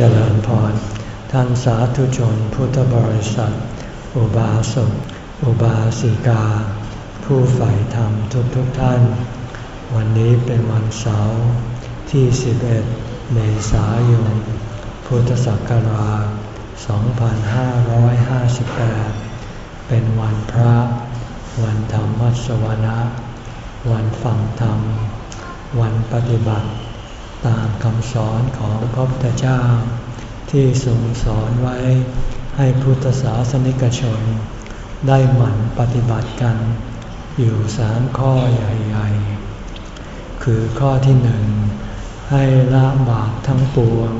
เจริญพร ท่านสาธุชนพุทธบริษัท อุบาสก อุบาสิกา ผู้ใฝ่ธรรมทุกทุกท่าน วันนี้เป็นวันเสาร์ที่ 11 เมษายน พุทธศักราช 2558 เป็นวันพระ วันธรรมวัสวนะ วันฟังธรรม วันปฏิบัติ ตามคำสอนของพระพุทธเจ้า ที่ทรงสอนไว้ให้พุทธศาสนิกชน ได้หมั่นปฏิบัติกัน อยู่สามข้อใหญ่ ๆ คือข้อที่หนึ่งให้ละบาปทั้งปวง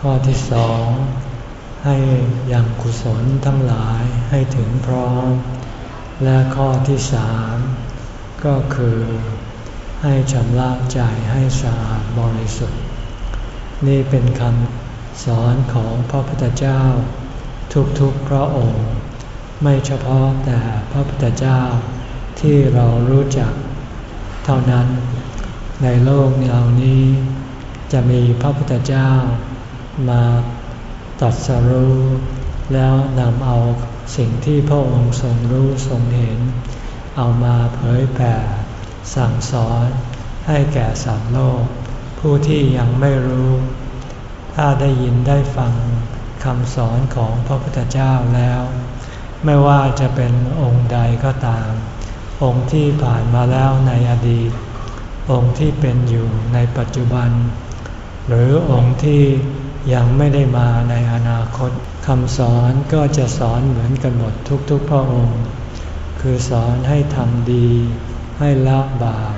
ข้อที่สองให้ยังกุศลทั้งหลายให้ถึงพร้อม และข้อที่สามก็คือ ให้ชำระใจให้สะอาดบริสุทธิ์ นี่เป็นคำสอนของพระพุทธเจ้า ทุกๆพระองค์ ไม่เฉพาะแต่พระพุทธเจ้าที่เรารู้จัก เท่านั้น ในโลกเหล่านี้ จะมีพระพุทธเจ้า มาตัดสรู้แล้วนำเอาสิ่งที่พระองค์ทรงรู้ทรงเห็น เอามาเผยแผ่ สั่งสอนให้แก่สัตว์โลก ผู้ที่ยังไม่รู้ ถ้าได้ยินได้ฟังคำสอนของพระพุทธเจ้าแล้ว ไม่ว่าจะเป็นองค์ใดก็ตาม องค์ที่ผ่านมาแล้วในอดีต องค์ที่เป็นอยู่ในปัจจุบัน หรือองค์ที่ยังไม่ได้มาในอนาคตคำสอนก็จะสอนเหมือนกันหมดทุกๆพระองค์ คือสอนให้ทำดี ให้ละบาป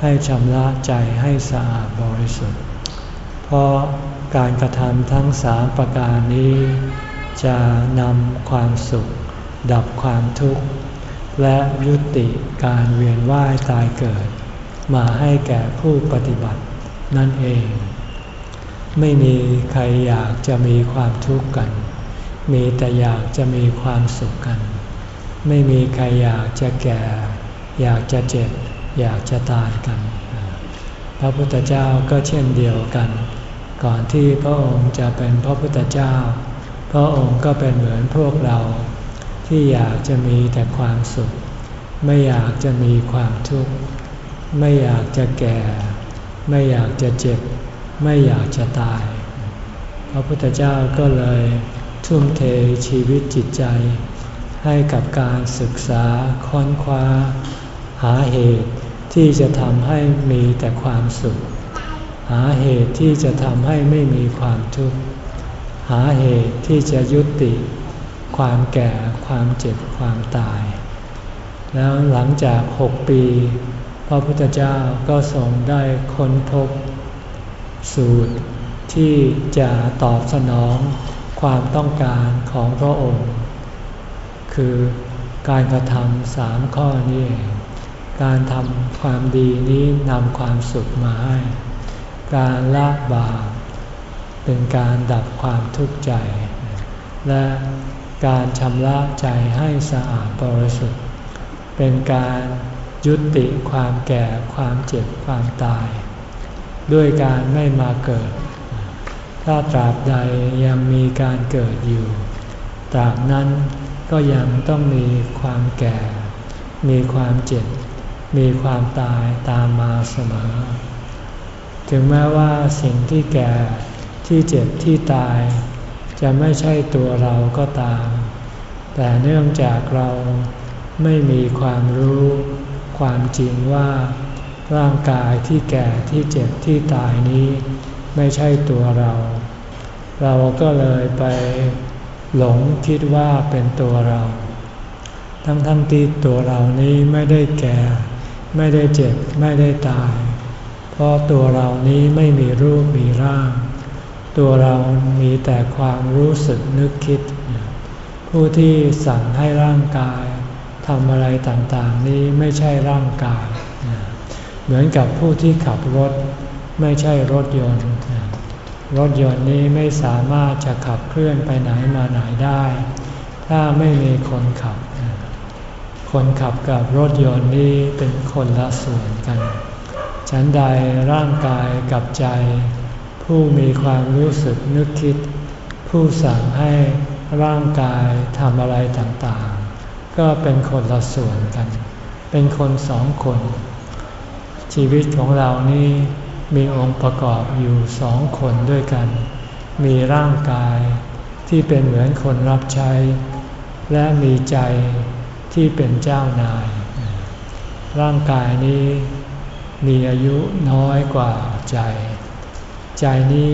ให้ชำระใจให้สะอาดบริสุทธิ์ เพราะการกระทำทั้งสามประการนี้ จะนำความสุข ดับความทุกข์ และยุติการเวียนว่ายตายเกิด มาให้แก่ผู้ปฏิบัตินั่นเอง ไม่มีใครอยากจะมีความทุกข์กัน มีแต่อยากจะมีความสุขกัน ไม่มีใครอยากจะแก่ อยากจะเจ็บ อยากจะตายกัน พระพุทธเจ้าก็เช่นเดียวกัน ก่อนที่พระองค์จะเป็นพระพุทธเจ้า พระองค์ก็เป็นเหมือนพวกเรา ที่อยากจะมีแต่ความสุข ไม่อยากจะมีความทุกข์ ไม่อยากจะแก่ ไม่อยากจะเจ็บ ไม่อยากจะตาย พระพุทธเจ้าก็เลยทุ่มเทชีวิตจิตใจให้กับการศึกษาค้นคว้า หาเหตุที่จะทำให้มีแต่ความสุข หาเหตุที่จะทำให้ไม่มีความทุกข์ หาเหตุที่จะยุติ ความแก่ความเจ็บความตาย แล้วหลังจากหกปี พระพุทธเจ้าก็ทรงได้ค้นพบ สูตรที่จะตอบสนองความต้องการของพระองค์ คือการกระทำสามข้อนี้เอง การทำความดีนี้นำความสุขมาให้ การละบาปเป็นการดับความทุกข์ใจ และการชำระใจให้สะอาดบริสุทธิ์ เป็นการยุติความแก่ความเจ็บความตาย ด้วยการไม่มาเกิด ถ้าตราบใดยังมีการเกิดอยู่ ตราบนั้นก็ยังต้องมีความแก่ มีความเจ็บ มีความตายตามมาเสมอ ถึงแม้ว่าสิ่งที่แก่ที่เจ็บที่ตาย จะไม่ใช่ตัวเราก็ตาม แต่เนื่องจากเราไม่มีความรู้ความจริงว่าร่างกายที่แก่ที่เจ็บที่ตายนี้ ไม่ใช่ตัวเรา เราก็เลยไปหลงคิดว่าเป็นตัวเรา ทั้งทั้งที่ตัวเรานี้ไม่ได้แก่ ไม่ได้เจ็บไม่ได้ตาย เพราะตัวเรานี้ไม่มีรูปมีร่าง ตัวเรามีแต่ความรู้สึกนึกคิด ผู้ที่สั่งให้ร่างกายทำอะไรต่างๆ นี้ไม่ใช่ร่างกาย เหมือนกับผู้ที่ขับรถไม่ใช่รถยนต์ รถยนต์นี้ไม่สามารถจะขับเคลื่อนไปไหนมาไหนได้ ถ้าไม่มีคนขับ คนขับกับรถยนต์นี้เป็นคนละส่วนกัน ฉันใดร่างกายกับใจผผู้มีความรู้สึกนึกคิด ผู้สั่งให้ร่างกายทำอะไรต่างๆ ก็เป็นคนละส่วนกัน เป็นคนสองคน ชีวิตของเรานี่มีองค์ประกอบอยู่สองคนด้วยกัน มีร่างกายที่เป็นเหมือนคนรับใช้ และมีใจ ที่เป็นเจ้านาย ร่างกายนี้มีอายุน้อยกว่าใจ ใจนี้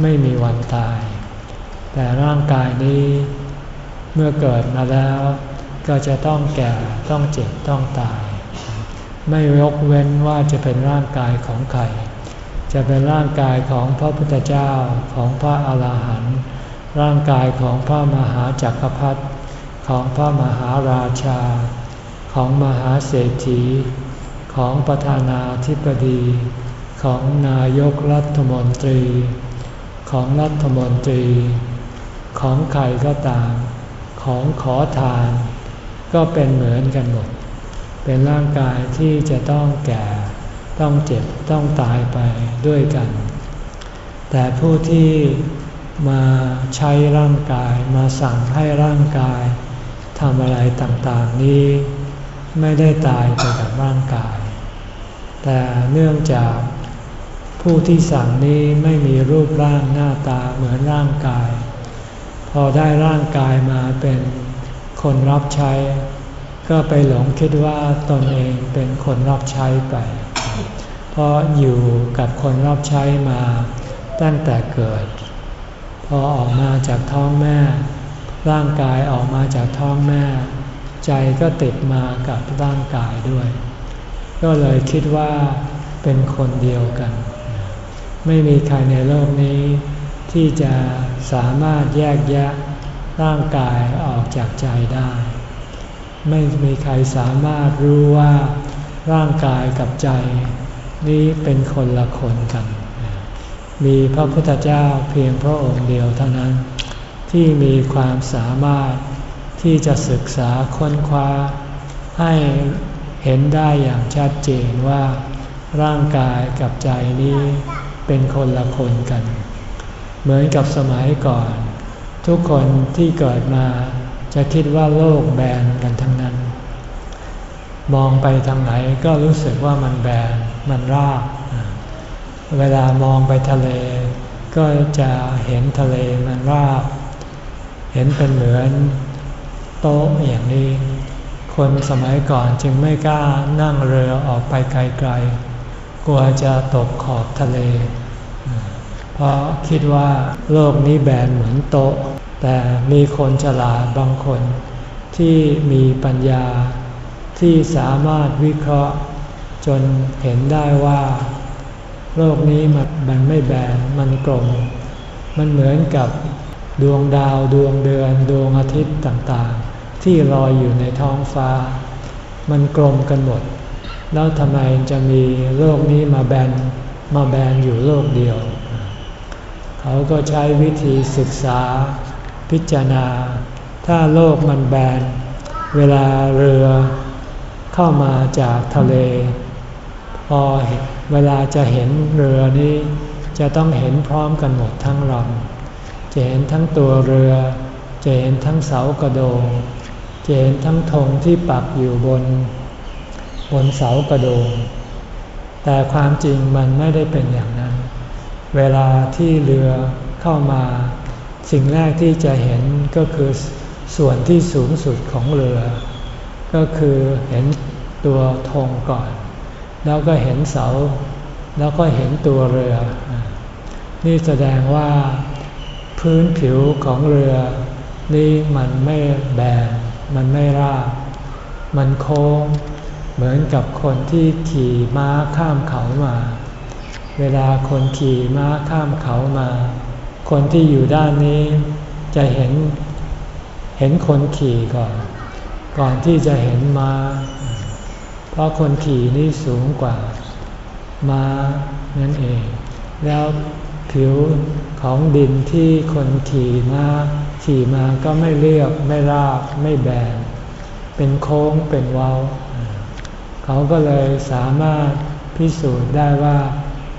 ไม่มีวันตาย แต่ร่างกายนี้เมื่อเกิดมาแล้ว ก็จะต้องแก่ต้องเจ็บต้องตาย ไม่ยกเว้นว่าจะเป็นร่างกายของใครจะเป็นร่างกายของพระพุทธเจ้าของพระอาหารหันต์ร่างกายของพระมหาจักรพรรดิ ของพระมหาราชา ของมหาเศรษฐี ของประธานาธิบดี ของนายกรัฐมนตรี ของรัฐมนตรี ของใครก็ตาม ของขอทาน ก็เป็นเหมือนกันหมด เป็นร่างกายที่จะต้องแก่ ต้องเจ็บ ต้องตายไปด้วยกัน แต่ผู้ที่มาใช้ร่างกายมาสั่งให้ร่างกาย ทำอะไรต่างๆนี้ไม่ได้ตายไปกับร่างกาย แต่เนื่องจากผู้ที่สั่งนี้ไม่มีรูปร่างหน้าตาเหมือนร่างกาย พอได้ร่างกายมาเป็นคนรับใช้ ก็ไปหลงคิดว่าตนเองเป็นคนรับใช้ไป เพราะอยู่กับคนรับใช้มาตั้งแต่เกิด พอออกมาจากท้องแม่ ร่างกายออกมาจากท้องแม่ ใจก็ติดมากับร่างกายด้วย ก็เลยคิดว่าเป็นคนเดียวกัน ไม่มีใครในโลกนี้ ที่จะสามารถแยกแยะร่างกายออกจากใจได้ ไม่มีใครสามารถรู้ว่าร่างกายกับใจ นี้เป็นคนละคนกัน มีพระพุทธเจ้าเพียงพระองค์เดียวเท่านั้น ที่มีความสามารถที่จะศึกษาค้นคว้า ให้เห็นได้อย่างชัดเจนว่า ร่างกายกับใจนี้เป็นคนละคนกัน เหมือนกับสมัยก่อน ทุกคนที่เกิดมาจะคิดว่าโลกแบนกันทั้งนั้น มองไปทางไหนก็รู้สึกว่ามันแบนมันราบ เวลามองไปทะเล ก็จะเห็นทะเลมันราบ เห็นเป็นเหมือนโต๊ะอย่างนี้ คนสมัยก่อนจึงไม่กล้านั่งเรือออกไปไกลๆ กลัวจะตกขอบทะเล เพราะคิดว่าโลกนี้แบนเหมือนโต๊ะ แต่มีคนฉลาดบางคน ที่มีปัญญาที่สามารถวิเคราะห์ จนเห็นได้ว่า โลกนี้มันไม่แบนมันกลมมันเหมือนกับ ดวงดาวดวงเดือนดวงอาทิตย์ต่างๆ ที่ลอยอยู่ในท้องฟ้า มันกลมกันหมด แล้วทำไมจะมีโลกนี้มาแบนมาแบนอยู่โลกเดียว เขาก็ใช้วิธีศึกษาพิจารณา ถ้าโลกมันแบน เวลาเรือเข้ามาจากทะเล พอเวลาจะเห็นเรือนี้จะต้องเห็นพร้อมกันหมดทั้งลำ จะเห็นทั้งตัวเรือ จะเห็นทั้งเสากระโดง จะเห็นทั้งธงที่ปักอยู่บน บนเสากระโดง แต่ความจริงมันไม่ได้เป็นอย่างนั้น เวลาที่เรือเข้ามา สิ่งแรกที่จะเห็นก็คือส่วนที่สูงสุดของเรือ ก็คือเห็นตัวธงก่อน แล้วก็เห็นเสา แล้วก็เห็นตัวเรือ นี่แสดงว่า พื้นผิวของเรือ นี่มันไม่แบน มันไม่ราบ มันโค้ง เหมือนกับคนที่ขี่ม้าข้ามเขามา เวลาคนขี่ม้าข้ามเขามา คนที่อยู่ด้านนี้จะเห็น เห็นคนขี่ก่อน ก่อนที่จะเห็นมา้า เพราะคนขี่นี่สูงกว่า ม้านั่นเอง แล้วผิว ของดินที่คนขี่มาขี่มาก็ไม่เรียบไม่ราบไม่แบน เป็นโค้งเป็นเว้า เขาก็เลยสามารถพิสูจน์ได้ว่า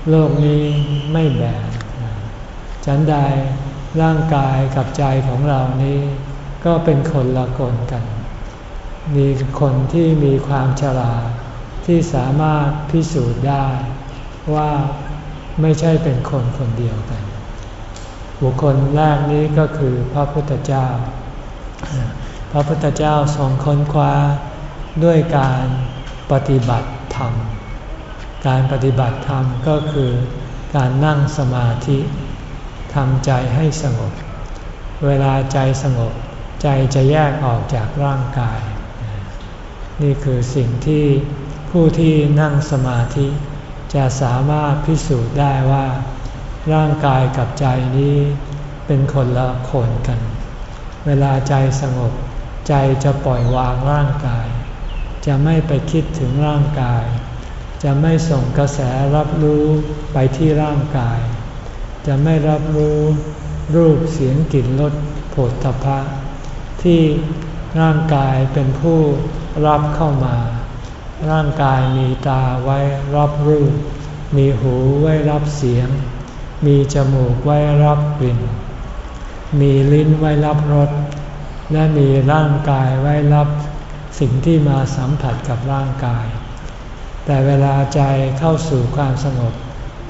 โลกนี้ไม่แบนฉันใดร่างกายกับใจของเรานี้ ก็เป็นคนละคนกัน มีคนที่มีความฉลาดที่สามารถพิสูจน์ได้ว่าไม่ใช่เป็นคนคนเดียวกัน บุคคลแรกนี้ก็คือพระพุทธเจ้า พระพุทธเจ้าทรงค้นคว้าด้วยการปฏิบัติธรรม การปฏิบัติธรรมก็คือการนั่งสมาธิทำใจให้สงบ เวลาใจสงบ ใจจะแยกออกจากร่างกาย นี่คือสิ่งที่ผู้ที่นั่งสมาธิจะสามารถพิสูจน์ได้ว่า ร่างกายกับใจนี้เป็นคนละคนกัน เวลาใจสงบ ใจจะปล่อยวางร่างกาย จะไม่ไปคิดถึงร่างกาย จะไม่ส่งกระแสรับรู้ไปที่ร่างกาย จะไม่รับรู้รูปเสียงกลิ่นรสผลทพะ ที่ร่างกายเป็นผู้รับเข้ามา ร่างกายมีตาไว้รับรูป มีหูไว้รับเสียง มีจมูกไว้รับกลิ่น มีลิ้นไว้รับรส และมีร่างกายไว้รับสิ่งที่มาสัมผัสกับร่างกาย แต่เวลาใจเข้าสู่ความสงบ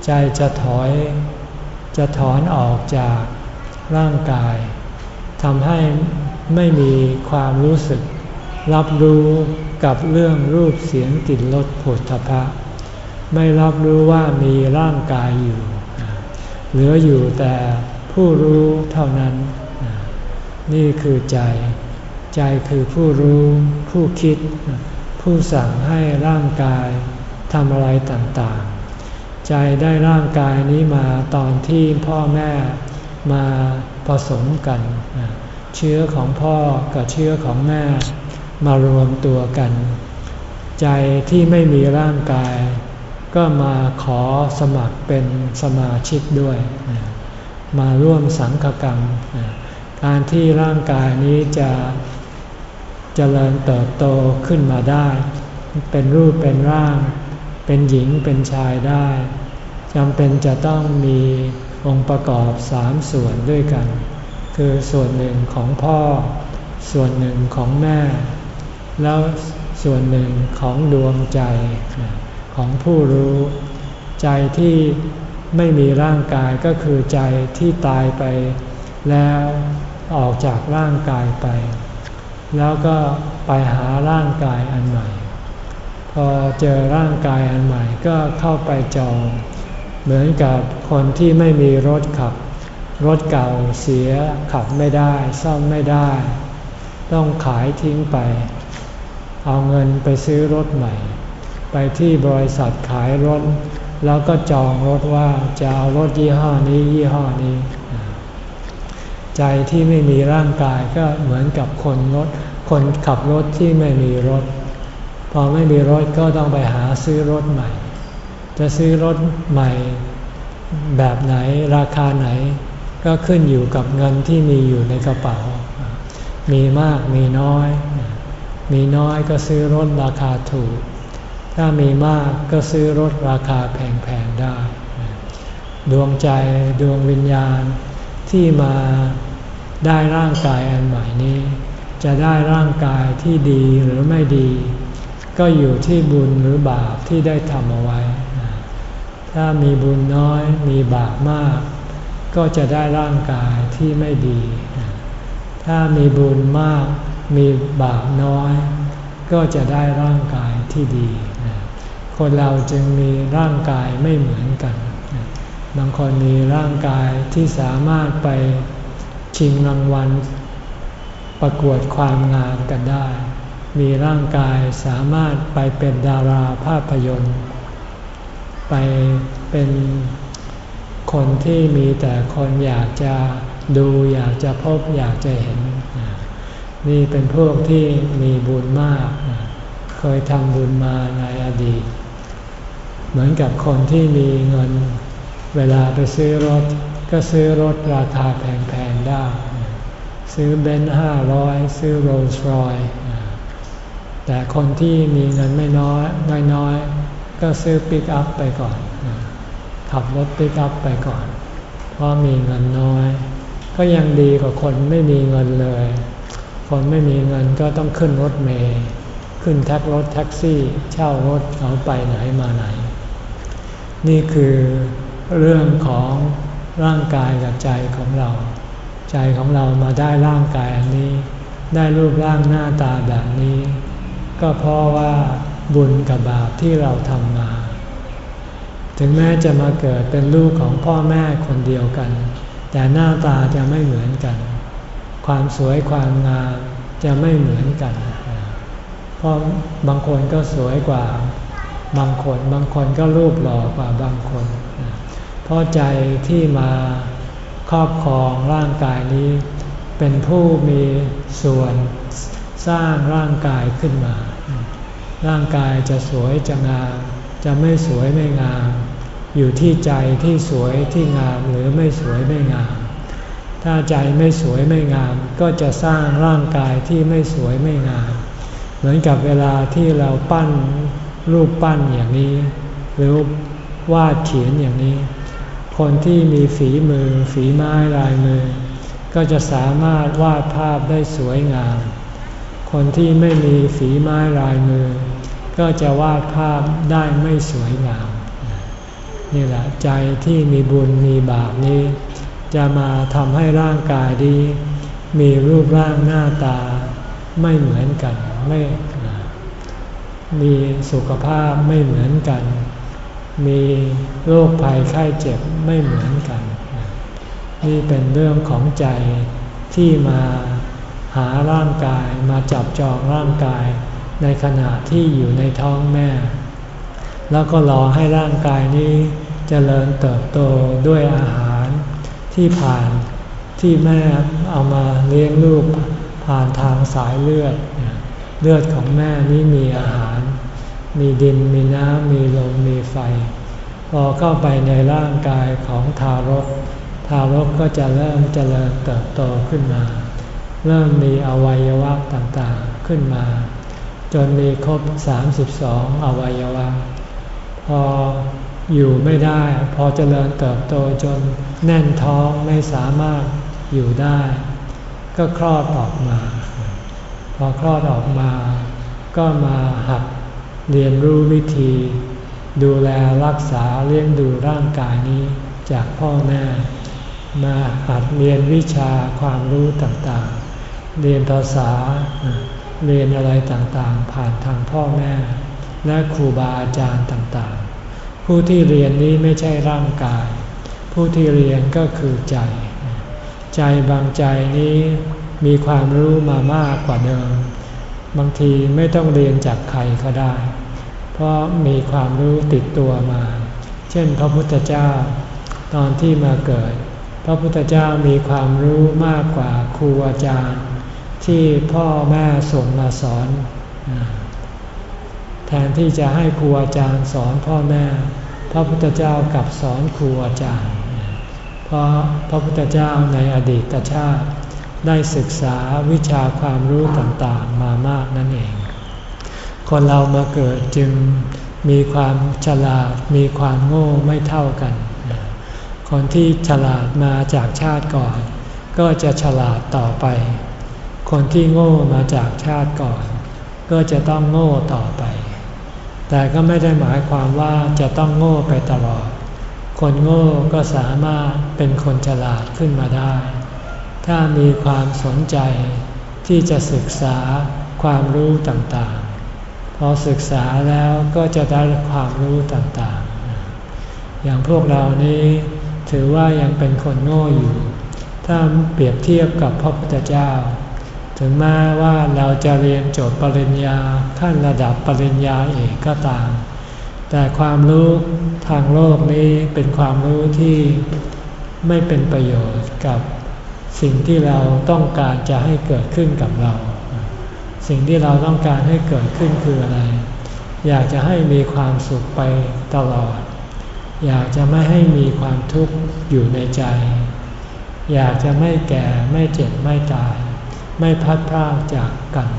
ใจจะถอย จะถอนออกจากร่างกายทำให้ไม่มีความรู้สึก รับรู้กับเรื่องรูปเสียงกลิ่นรสผลทพะ ไม่รับรู้ว่ามีร่างกายอยู่ เหลืออยู่แต่ผู้รู้เท่านั้น นี่คือใจ ใจคือผู้รู้ผู้คิด ผู้สั่งให้ร่างกายทำอะไรต่างๆ ใจได้ร่างกายนี้มาตอนที่พ่อแม่มาผสมกัน เชื้อของพ่อกับเชื้อของแม่มารวมตัวกัน ใจที่ไม่มีร่างกาย ก็มาขอสมัครเป็นสมาชิกด้วย มาร่วมสังฆกรรม การที่ร่างกายนี้จะจะเจริญเติบโตขึ้นมาได้ เป็นรูปเป็นร่าง เป็นหญิงเป็นชายได้จำเป็นจะต้องมีองค์ประกอบสามส่วนด้วยกัน คือส่วนหนึ่งของพ่อ ส่วนหนึ่งของแม่ แล้วส่วนหนึ่งของดวงใจ ของผู้รู้ ใจที่ไม่มีร่างกายก็คือใจที่ตายไป แล้วออกจากร่างกายไป แล้วก็ไปหาร่างกายอันใหม่ พอเจอร่างกายอันใหม่ก็เข้าไปจอง เหมือนกับคนที่ไม่มีรถขับ รถเก่าเสียขับไม่ได้ซ่อมไม่ได้ ต้องขายทิ้งไป เอาเงินไปซื้อรถใหม่ ไปที่บริษัทขายรถ แล้วก็จองรถว่าจะเอารถยี่ห้อนี้ยี่ห้อนี้ ใจที่ไม่มีร่างกายก็เหมือนกับคนรถ คนขับรถที่ไม่มีรถ พอไม่มีรถก็ต้องไปหาซื้อรถใหม่ จะซื้อรถใหม่ แบบไหนราคาไหน ก็ขึ้นอยู่กับเงินที่มีอยู่ในกระเป๋า มีมากมีน้อย มีน้อยก็ซื้อรถราคาถูก ถ้ามีมากก็ซื้อรถราคาแพงๆได้ ดวงใจดวงวิญญาณที่มาได้ร่างกายอันใหม่นี้ จะได้ร่างกายที่ดีหรือไม่ดี ก็อยู่ที่บุญหรือบาปที่ได้ทำเอาไว้ ถ้ามีบุญน้อยมีบาปมาก ก็จะได้ร่างกายที่ไม่ดี ถ้ามีบุญมากมีบาปน้อย ก็จะได้ร่างกายที่ดี คนเราจึงมีร่างกายไม่เหมือนกัน บางคนมีร่างกายที่สามารถไปชิงรางวัลประกวดความงามกันได้ มีร่างกายสามารถไปเป็นดาราภาพยนตร์ ไปเป็นคนที่มีแต่คนอยากจะดูอยากจะพบอยากจะเห็น นี่เป็นพวกที่มีบุญมาก เคยทำบุญมาในอดีต เหมือนกับคนที่มีเงิน เวลาไปซื้อรถ ก็ซื้อรถราคาแพงๆได้ ซื้อเบนซ์ห้าร้อยซื้อโรลส์รอยซ์แต่คนที่มีเงินไม่น้อยน้อยก็ซื้อปิกอัพไปก่อน ขับรถปิกอัพไปก่อน เพราะมีเงินน้อย ก็ยังดีกว่าคนไม่มีเงินเลย คนไม่มีเงินก็ต้องขึ้นรถเมล์ขึ้นแท็กรถแท็กซี่ เช่ารถเขาไปไหนมาไหน นี่คือเรื่องของร่างกายกับใจของเรา ใจของเรามาได้ร่างกายอันนี้ ได้รูปร่างหน้าตาแบบนี้ ก็เพราะว่าบุญกับบาปที่เราทำมา ถึงแม้จะมาเกิดเป็นลูกของพ่อแม่คนเดียวกัน แต่หน้าตาจะไม่เหมือนกัน ความสวยความงามจะไม่เหมือนกัน เพราะบางคนก็สวยกว่า บางคนบางคนก็รูปหล่อกว่าบางคน เพราะใจที่มาครอบครองร่างกายนี้ เป็นผู้มีส่วนสร้างร่างกายขึ้นมา ร่างกายจะสวยจะงาม จะไม่สวยไม่งาม อยู่ที่ใจที่สวยที่งามหรือไม่สวยไม่งาม ถ้าใจไม่สวยไม่งาม ก็จะสร้างร่างกายที่ไม่สวยไม่งาม เหมือนกับเวลาที่เราปั้น รูปปั้นอย่างนี้ หรือวาดเขียนอย่างนี้ คนที่มีฝีมือ ฝีไม้ลายมือ ก็จะสามารถวาดภาพได้สวยงาม คนที่ไม่มีฝีไม้ลายมือ ก็จะวาดภาพได้ไม่สวยงาม นี่แหละใจที่มีบุญมีบาปนี้ จะมาทำให้ร่างกายดี มีรูปร่างหน้าตาไม่เหมือนกันไม่ มีสุขภาพไม่เหมือนกัน มีโรคภัยไข้เจ็บไม่เหมือนกัน นี่เป็นเรื่องของใจที่มาหาร่างกายมาจับจองร่างกายในขณะที่อยู่ในท้องแม่ แล้วก็รอให้ร่างกายนี้จเจริญเติบโตด้วยอาหารที่ผ่านที่แม่เอามาเลี้ยงลูกผ่านทางสายเลือด เลือดของแม่นี้มีอาหาร มีดินมีน้ำมีลมมีไฟ พอเข้าไปในร่างกายของทารก ทารกก็จะเริ่มเจริญเติบโตขึ้นมา เริ่มมีอวัยวะต่างๆขึ้นมา จนมีครบ 32 อวัยวะ พออยู่ไม่ได้ พอเจริญเติบโตจนแน่นท้องไม่สามารถอยู่ได้ ก็คลอดออกมา พอคลอดออกมา ก็มาหัด เรียนรู้วิธี ดูแลรักษาเลี้ยงดูร่างกายนี้จากพ่อแม่มาหัดเรียนวิชาความรู้ต่างๆ เรียนภาษา เรียนอะไรต่างๆ ผ่านทางพ่อแม่ และครูบาอาจารย์ต่างๆ ผู้ที่เรียนนี้ไม่ใช่ร่างกาย ผู้ที่เรียนก็คือใจ ใจบางใจนี้มีความรู้มามากกว่าเดิม บางทีไม่ต้องเรียนจากใครก็ได้ เพราะมีความรู้ติดตัวมา เช่นพระพุทธเจ้า ตอนที่มาเกิด พระพุทธเจ้ามีความรู้มากกว่าครูอาจารย์ ที่พ่อแม่ส่งมาสอน แทนที่จะให้ครูอาจารย์สอนพ่อแม่ พระพุทธเจ้ากลับสอนครูอาจารย์ เพราะพระพุทธเจ้าในอดีตชาติได้ศึกษาวิชาความรู้ต่างๆมามากนั่นเอง คนเรามาเกิดจึงมีความฉลาดมีความโง่ไม่เท่ากัน คนที่ฉลาดมาจากชาติก่อน ก็จะฉลาดต่อไป คนที่โง่มาจากชาติก่อน ก็จะต้องโง่ต่อไป แต่ก็ไม่ได้หมายความว่าจะต้องโง่ไปตลอด คนโง่ก็สามารถเป็นคนฉลาดขึ้นมาได้ ถ้ามีความสนใจที่จะศึกษาความรู้ต่าง พอศึกษาแล้วก็จะได้ความรู้ต่างๆ อย่างพวกเรานี้ถือว่ายังเป็นคนโง่อยู่ ถ้าเปรียบเทียบกับพระพุทธเจ้า ถึงแม้ว่าเราจะเรียนจบปริญญาขั้นระดับปริญญาเอกก็ตาม แต่ความรู้ทางโลกนี้เป็นความรู้ที่ไม่เป็นประโยชน์กับสิ่งที่เราต้องการจะให้เกิดขึ้นกับเรา สิ่งที่เราต้องการให้เกิดขึ้นคืออะไร อยากจะให้มีความสุขไปตลอด อยากจะไม่ให้มีความทุกข์อยู่ในใจ อยากจะไม่แก่ไม่เจ็บไม่ตาย ไม่พัดพรากจากกัน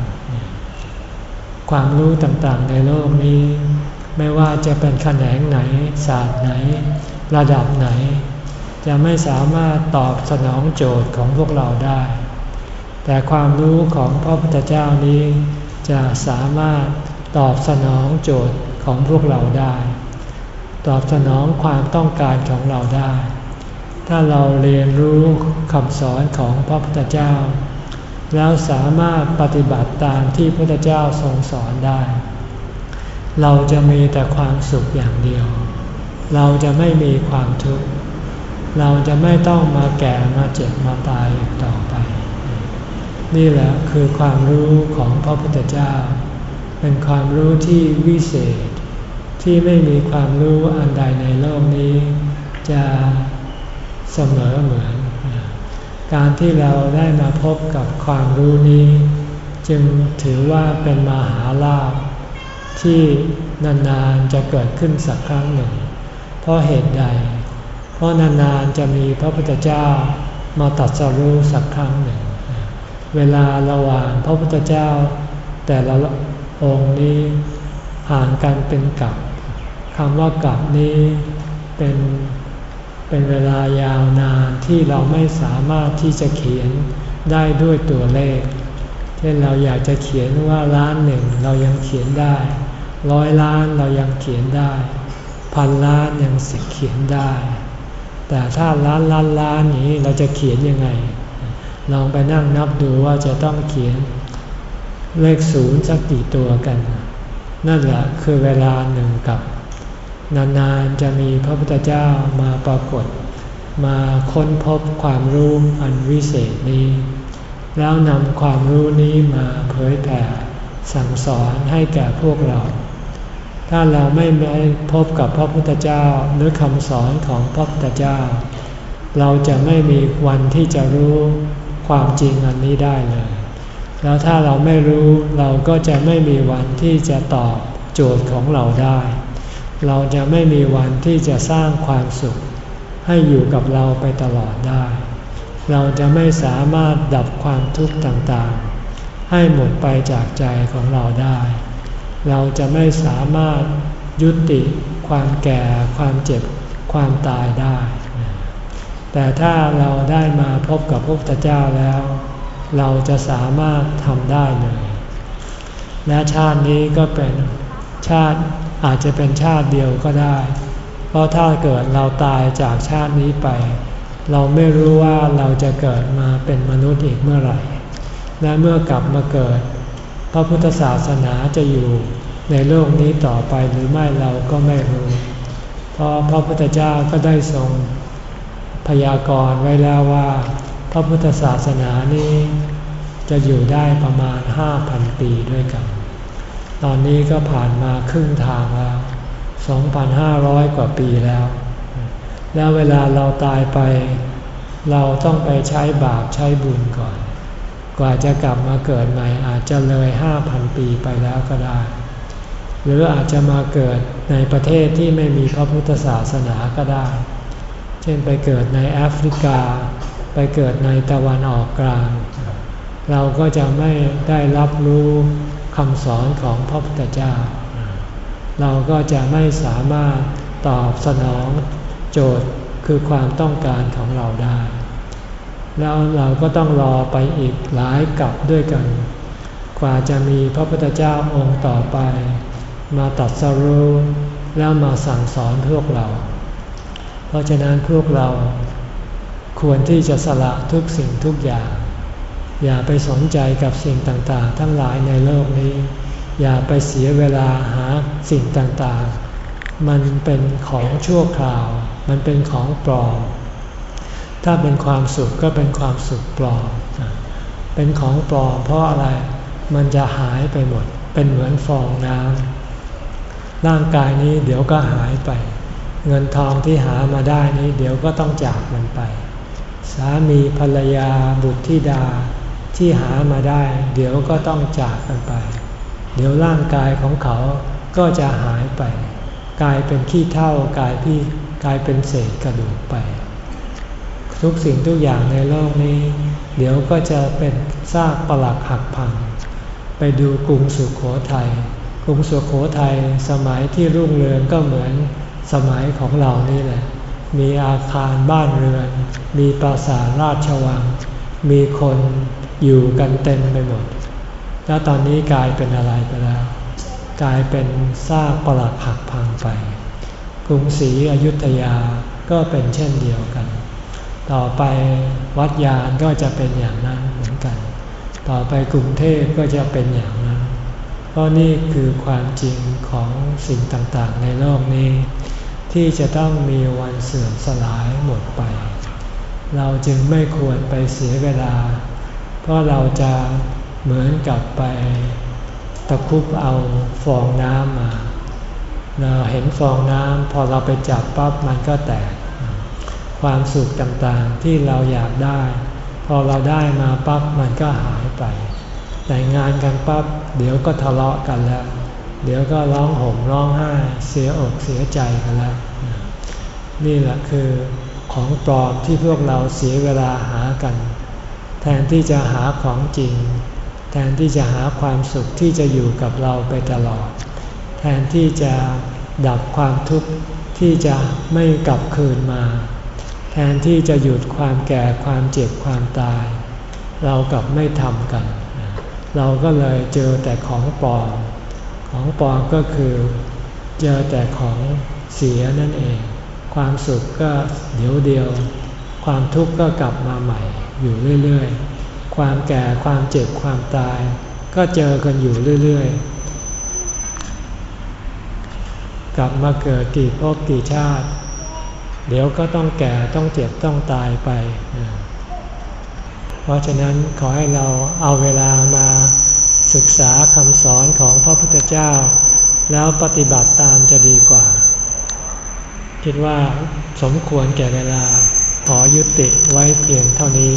ความรู้ต่างๆในโลกนี้ ไม่ว่าจะเป็นแขนงไหน ศาสตร์ไหน ระดับไหน จะไม่สามารถตอบสนองโจทย์ของพวกเราได้ แต่ความรู้ของพระพุทธเจ้านี้จะสามารถตอบสนองโจทย์ของพวกเราได้ ตอบสนองความต้องการของเราได้ ถ้าเราเรียนรู้คำสอนของพระพุทธเจ้า แล้วสามารถปฏิบัติตามที่พระพุทธเจ้าทรงสอนได้ เราจะมีแต่ความสุขอย่างเดียว เราจะไม่มีความทุกข์เราจะไม่ต้องมาแก่มาเจ็บมาตายอีกต่อไป นี่แหละคือความรู้ของพระพุทธเจ้า เป็นความรู้ที่วิเศษ ที่ไม่มีความรู้อันใดในโลกนี้ จะเสมอเหมือน การที่เราได้มาพบกับความรู้นี้ จึงถือว่าเป็นมหาลาภที่นานๆจะเกิดขึ้นสักครั้งหนึ่ง เพราะเหตุใด เพราะนานๆจะมีพระพุทธเจ้ามาตัดสรู้สักครั้งหนึ่ง เวลาระหว่างพระพุทธเจ้า แต่ละองค์นี้ห่างกันเป็นกับคำว่ากับนี้เป็นเป็นเวลายาวนานที่เราไม่สามารถที่จะเขียนได้ด้วยตัวเลข เช่นเราอยากจะเขียนว่าล้านหนึ่งเรายังเขียนได้ ร้อยล้านเรายังเขียนได้ พันล้านยังสิเขียนได้ แต่ถ้าล้านล้านล้านนี้เราจะเขียนยังไง ลองไปนั่งนับดูว่าจะต้องเขียนเลขศูนย์สักกี่ตัวกัน นั่นแหละคือเวลาหนึ่งกับ นานๆจะมีพระพุทธเจ้ามาปรากฏ มาค้นพบความรู้อันวิเศษนี้ แล้วนำความรู้นี้มาเผยแผ่สั่งสอนให้แก่พวกเรา ถ้าเราไม่ได้พบกับพระพุทธเจ้าหรือคำสอนของพระพุทธเจ้า เราจะไม่มีวันที่จะรู้ ความจริงอันนี้ได้เลย แล้วถ้าเราไม่รู้เราก็จะไม่มีวันที่จะตอบโจทย์ของเราได้ เราจะไม่มีวันที่จะสร้างความสุข ให้อยู่กับเราไปตลอดได้ เราจะไม่สามารถดับความทุกข์ต่างๆ ให้หมดไปจากใจของเราได้ เราจะไม่สามารถยุติความแก่ความเจ็บความตายได้ แต่ถ้าเราได้มาพบกับพระพุทธเจ้าแล้ว เราจะสามารถทำได้เลย และชาตินี้ก็เป็นชาติอาจจะเป็นชาติเดียวก็ได้ เพราะถ้าเกิดเราตายจากชาตินี้ไป เราไม่รู้ว่าเราจะเกิดมาเป็นมนุษย์อีกเมื่อไหร่ และเมื่อกลับมาเกิด พระพุทธศาสนาจะอยู่ในโลกนี้ต่อไปหรือไม่เราก็ไม่รู้ เพราะพระพุทธเจ้าก็ได้ทรง พยากรณ์ไว้แล้วว่า พระพุทธศาสนานี้ จะอยู่ได้ประมาณ 5,000 ปีด้วยกัน ตอนนี้ก็ผ่านมาครึ่งทางแล้ว 2,500 กว่าปีแล้ว แล้วเวลาเราตายไป เราต้องไปใช้บาปใช้บุญก่อน กว่าจะกลับมาเกิดใหม่อาจจะเลย 5,000 ปีไปแล้วก็ได้ หรืออาจจะมาเกิดในประเทศที่ไม่มีพระพุทธศาสนาก็ได้ ช่นไปเกิดในแอฟริกา ไปเกิดในตะวันออกกลาง เราก็จะไม่ได้รับรู้คำสอนของพระพุทธเจ้า เราก็จะไม่สามารถตอบสนองโจทย์คือความต้องการของเราได้ แล้วเราก็ต้องรอไปอีกหลายกับด้วยกัน กว่าจะมีพระพุทธเจ้าองค์ต่อไป มาตัดสรุแล้วมาสั่งสอนพวกเรา ราะฉะนั้นพวกเราควรที่จะสละทุกสิ่งทุกอย่าง อย่าไปสนใจกับสิ่งต่างๆ ทั้งหลายในโลกนี้ อย่าไปเสียเวลาหาสิ่งต่างๆ มันเป็นของชั่วคราว มันเป็นของปลอม ถ้าเป็นความสุขก็เป็นความสุขปลอม เป็นของปลอมเพราะอะไร มันจะหายไปหมด เป็นเหมือนฟองน้ำร่างกายนี้เดี๋ยวก็หายไป เงินทองที่หามาได้นี้เดี๋ยวก็ต้องจากมันไป สามีภรรยาบุตรธิดาที่หามาได้ เดี๋ยวก็ต้องจากกันไป เดี๋ยวร่างกายของเขาก็จะหายไป กลายเป็นขี้เท่ากลายพี่กลายเป็นเศษกระดูกไป ทุกสิ่งทุกอย่างในโลกนี้ เดี๋ยวก็จะเป็นซากปลักหักพัง ไปดูกรุงสุขโขทยัยกรุงสุขโขทัยสมัยที่รุ่งเรืองก็เหมือน สมัยของเรานี่แหละ มีอาคารบ้านเรือน มีปราสาทราชวัง มีคนอยู่กันเต็มไปหมด แล้วตอนนี้กลายเป็นอะไรไปแล้ว กลายเป็นซากปรักหักพังไป กรุงศรีอยุธยาก็เป็นเช่นเดียวกัน ต่อไปวัดยานก็จะเป็นอย่างนั้นเหมือนกัน ต่อไปกรุงเทพก็จะเป็นอย่างนั้น เพราะนี่คือความจริงของสิ่งต่างๆในโลกนี้ ที่จะต้องมีวันเสื่อมสลายหมดไป เราจึงไม่ควรไปเสียเวลา เพราะเราจะเหมือนกับไปตะคุบเอาฟองน้ำมา เราเห็นฟองน้ำพอเราไปจับปั๊บมันก็แตก ความสุขต่างๆที่เราอยากได้ พอเราได้มาปั๊บมันก็หายไป แต่งานกันปั๊บเดี๋ยวก็ทะเลาะกันแล้ว เดี๋ยวก็ร้องห่มร้องไห้เสียอกเสียใจกันแล้ว นี่แหละคือของปลอมที่พวกเราเสียเวลาหากัน แทนที่จะหาของจริง แทนที่จะหาความสุขที่จะอยู่กับเราไปตลอด แทนที่จะดับความทุกข์ที่จะไม่กลับคืนมา แทนที่จะหยุดความแก่ความเจ็บความตาย เรากลับไม่ทำกัน เราก็เลยเจอแต่ของปลอม ของปลอมก็คือเจอแต่ของเสียนั่นเอง ความสุขก็เดี๋ยวเดียว ความทุกข์ก็กลับมาใหม่อยู่เรื่อยๆ ความแก่ความเจ็บความตาย ก็เจอกันอยู่เรื่อยๆ กลับมาเกิดกี่ภพกี่ชาติ เดี๋ยวก็ต้องแก่ต้องเจ็บต้องตายไป เพราะฉะนั้นขอให้เราเอาเวลามาศึกษาคำสอนของ ธเจ้า แล้วปฏิบัติตามจะดีกว่า คิดว่าสมควรแก่เวลา ขอยุติไว้เพียงเท่านี้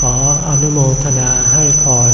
ขออนุโมทนาให้พร